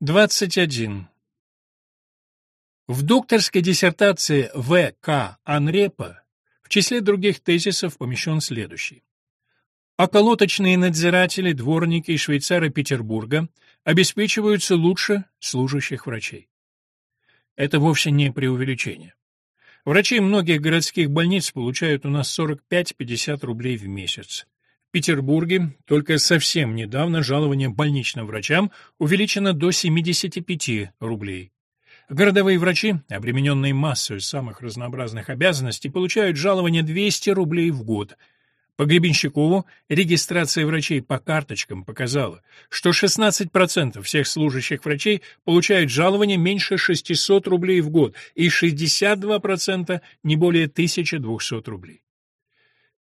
21. В докторской диссертации В.К. Анрепа в числе других тезисов помещен следующий. Околоточные надзиратели, дворники и швейцары Петербурга обеспечиваются лучше служащих врачей. Это вовсе не преувеличение. Врачи многих городских больниц получают у нас 45-50 рублей в месяц. Петербурге только совсем недавно жалование больничным врачам увеличено до 75 рублей. Городовые врачи, обремененные массой самых разнообразных обязанностей, получают жалование 200 рублей в год – по Гребенщикову регистрация врачей по карточкам показала, что 16% всех служащих врачей получают жалование меньше 600 рублей в год и 62% не более 1200 рублей.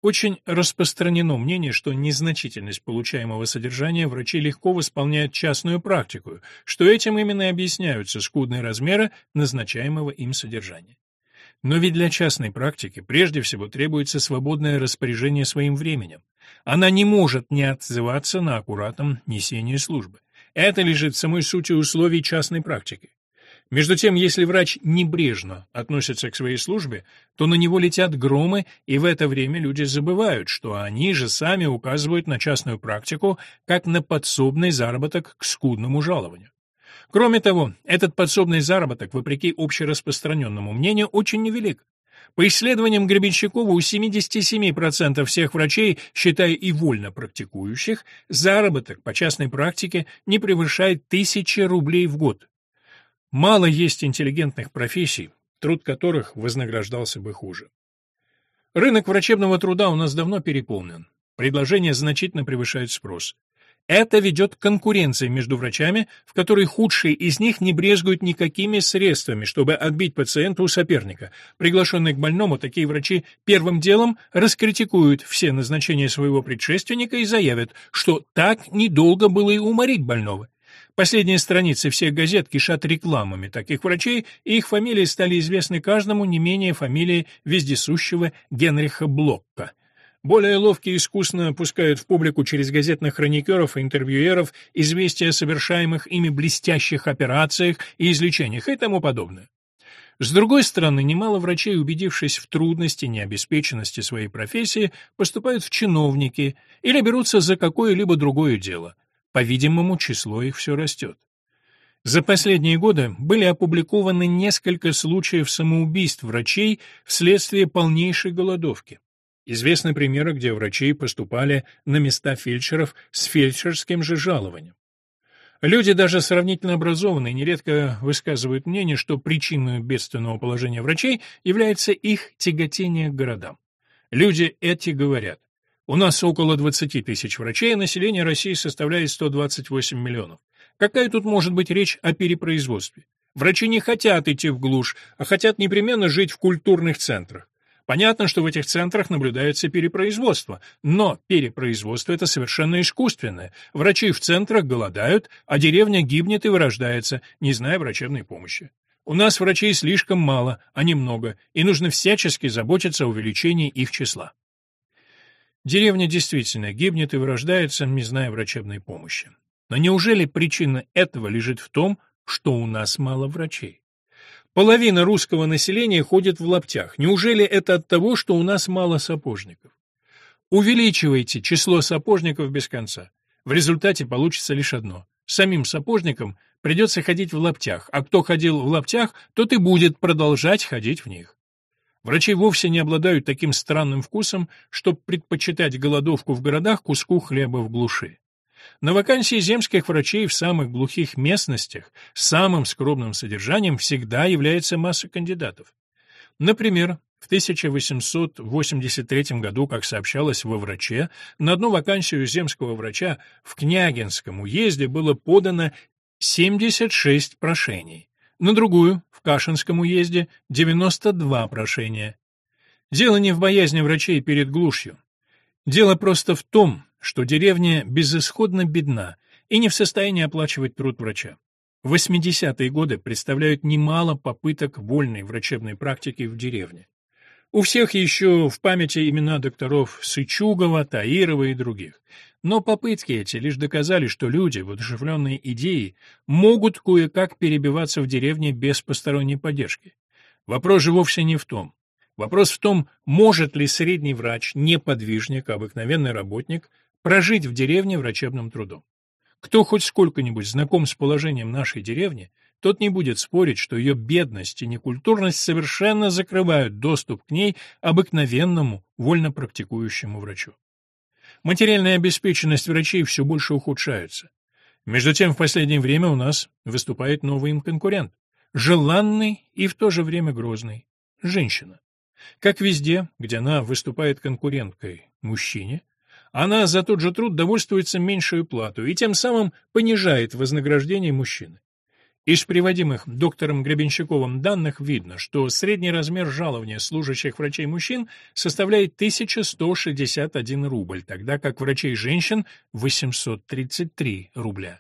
Очень распространено мнение, что незначительность получаемого содержания врачи легко восполняют частную практику, что этим именно и объясняются скудные размеры назначаемого им содержания. Но ведь для частной практики прежде всего требуется свободное распоряжение своим временем. Она не может не отзываться на аккуратном несении службы. Это лежит в самой сути условий частной практики. Между тем, если врач небрежно относится к своей службе, то на него летят громы, и в это время люди забывают, что они же сами указывают на частную практику как на подсобный заработок к скудному жалованию. Кроме того, этот подсобный заработок, вопреки общераспространенному мнению, очень невелик. По исследованиям Гребенщикова, у 77% всех врачей, считая и вольно практикующих, заработок по частной практике не превышает тысячи рублей в год. Мало есть интеллигентных профессий, труд которых вознаграждался бы хуже. Рынок врачебного труда у нас давно переполнен. Предложение значительно превышает спрос. Это ведет к конкуренции между врачами, в которой худшие из них не брезгуют никакими средствами, чтобы отбить пациента у соперника. Приглашенные к больному, такие врачи первым делом раскритикуют все назначения своего предшественника и заявят, что так недолго было и уморить больного. Последние страницы всех газет кишат рекламами таких врачей, и их фамилии стали известны каждому не менее фамилии вездесущего Генриха Блокка – более ловкие искусно пускают в публику через газетных хроникеров и интервьюеров известия о совершаемых ими блестящих операциях и излечениях и тому подобное. С другой стороны, немало врачей, убедившись в трудности и необеспеченности своей профессии, поступают в чиновники или берутся за какое-либо другое дело. По-видимому, число их все растет. За последние годы были опубликованы несколько случаев самоубийств врачей вследствие полнейшей голодовки. Известны примеры, где врачи поступали на места фельдшеров с фельдшерским же жалованием. Люди, даже сравнительно образованные, нередко высказывают мнение, что причиной бедственного положения врачей является их тяготение к городам. Люди эти говорят, у нас около 20 тысяч врачей, а население России составляет 128 миллионов. Какая тут может быть речь о перепроизводстве? Врачи не хотят идти в глушь, а хотят непременно жить в культурных центрах. Понятно, что в этих центрах наблюдается перепроизводство, но перепроизводство это совершенно искусственное. Врачи в центрах голодают, а деревня гибнет и вырождается, не зная врачебной помощи. У нас врачей слишком мало, а не много, и нужно всячески заботиться о увеличении их числа. Деревня действительно гибнет и вырождается, не зная врачебной помощи. Но неужели причина этого лежит в том, что у нас мало врачей? Половина русского населения ходит в лаптях. Неужели это от того, что у нас мало сапожников? Увеличивайте число сапожников без конца. В результате получится лишь одно. Самим сапожникам придется ходить в лаптях, а кто ходил в лаптях, тот и будет продолжать ходить в них. Врачи вовсе не обладают таким странным вкусом, чтобы предпочитать голодовку в городах куску хлеба в глуши. На вакансии земских врачей в самых глухих местностях самым скромным содержанием всегда является масса кандидатов. Например, в 1883 году, как сообщалось во враче, на одну вакансию земского врача в Княгинском уезде было подано 76 прошений, на другую, Кашинском уезде, 92 прошения. Дело не в боязни врачей перед глушью. Дело просто в том, что деревня безысходно бедна и не в состоянии оплачивать труд врача. 80-е годы представляют немало попыток вольной врачебной практики в деревне. У всех еще в памяти имена докторов Сычугова, Таирова и других. Но попытки эти лишь доказали, что люди, воодушевленные идеей, могут кое-как перебиваться в деревне без посторонней поддержки. Вопрос же вовсе не в том. Вопрос в том, может ли средний врач, неподвижник, обыкновенный работник, прожить в деревне врачебным трудом. Кто хоть сколько-нибудь знаком с положением нашей деревни, тот не будет спорить, что ее бедность и некультурность совершенно закрывают доступ к ней обыкновенному, вольно практикующему врачу. Материальная обеспеченность врачей все больше ухудшается. Между тем, в последнее время у нас выступает новый им конкурент. Желанный и в то же время грозный. Женщина. Как везде, где она выступает конкуренткой мужчине, она за тот же труд довольствуется меньшую плату и тем самым понижает вознаграждение мужчины. Из приводимых доктором Гребенщиковым данных видно, что средний размер жалования служащих врачей-мужчин составляет 1161 рубль, тогда как врачей-женщин – 833 рубля.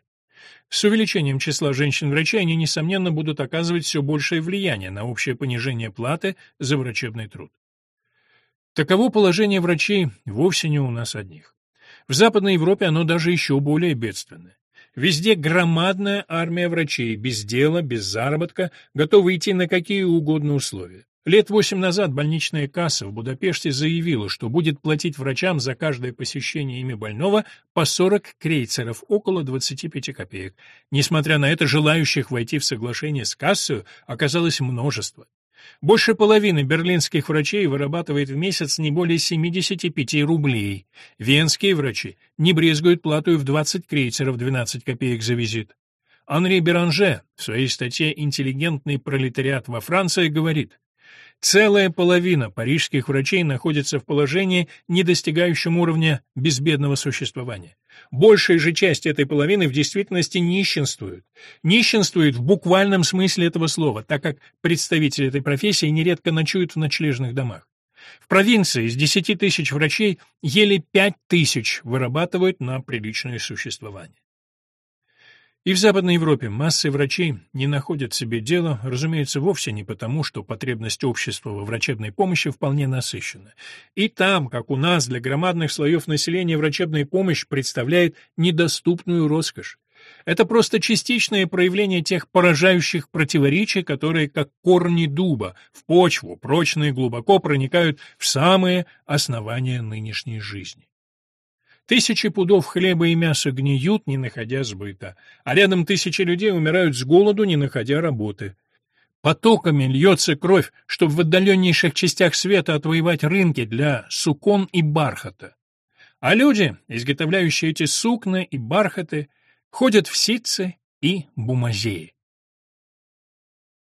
С увеличением числа женщин-врачей они, несомненно, будут оказывать все большее влияние на общее понижение платы за врачебный труд. Таково положение врачей вовсе не у нас одних. В Западной Европе оно даже еще более бедственное. Везде громадная армия врачей, без дела, без заработка, готовы идти на какие угодно условия. Лет восемь назад больничная касса в Будапеште заявила, что будет платить врачам за каждое посещение ими больного по 40 крейцеров, около 25 копеек. Несмотря на это, желающих войти в соглашение с кассой оказалось множество. Больше половины берлинских врачей вырабатывает в месяц не более 75 рублей. Венские врачи не брезгуют плату в 20 крейцеров 12 копеек за визит. Анри Беранже в своей статье «Интеллигентный пролетариат во Франции» говорит, Целая половина парижских врачей находится в положении, не достигающем уровня безбедного существования. Большая же часть этой половины в действительности нищенствует. Нищенствует в буквальном смысле этого слова, так как представители этой профессии нередко ночуют в ночлежных домах. В провинции из 10 тысяч врачей еле 5 тысяч вырабатывают на приличное существование. И в Западной Европе массы врачей не находят себе дела, разумеется, вовсе не потому, что потребность общества во врачебной помощи вполне насыщена. И там, как у нас, для громадных слоев населения врачебная помощь представляет недоступную роскошь. Это просто частичное проявление тех поражающих противоречий, которые, как корни дуба, в почву прочно и глубоко проникают в самые основания нынешней жизни. Тысячи пудов хлеба и мяса гниют, не находя сбыта, а рядом тысячи людей умирают с голоду, не находя работы. Потоками льется кровь, чтобы в отдаленнейших частях света отвоевать рынки для сукон и бархата. А люди, изготовляющие эти сукна и бархаты, ходят в ситцы и бумазеи.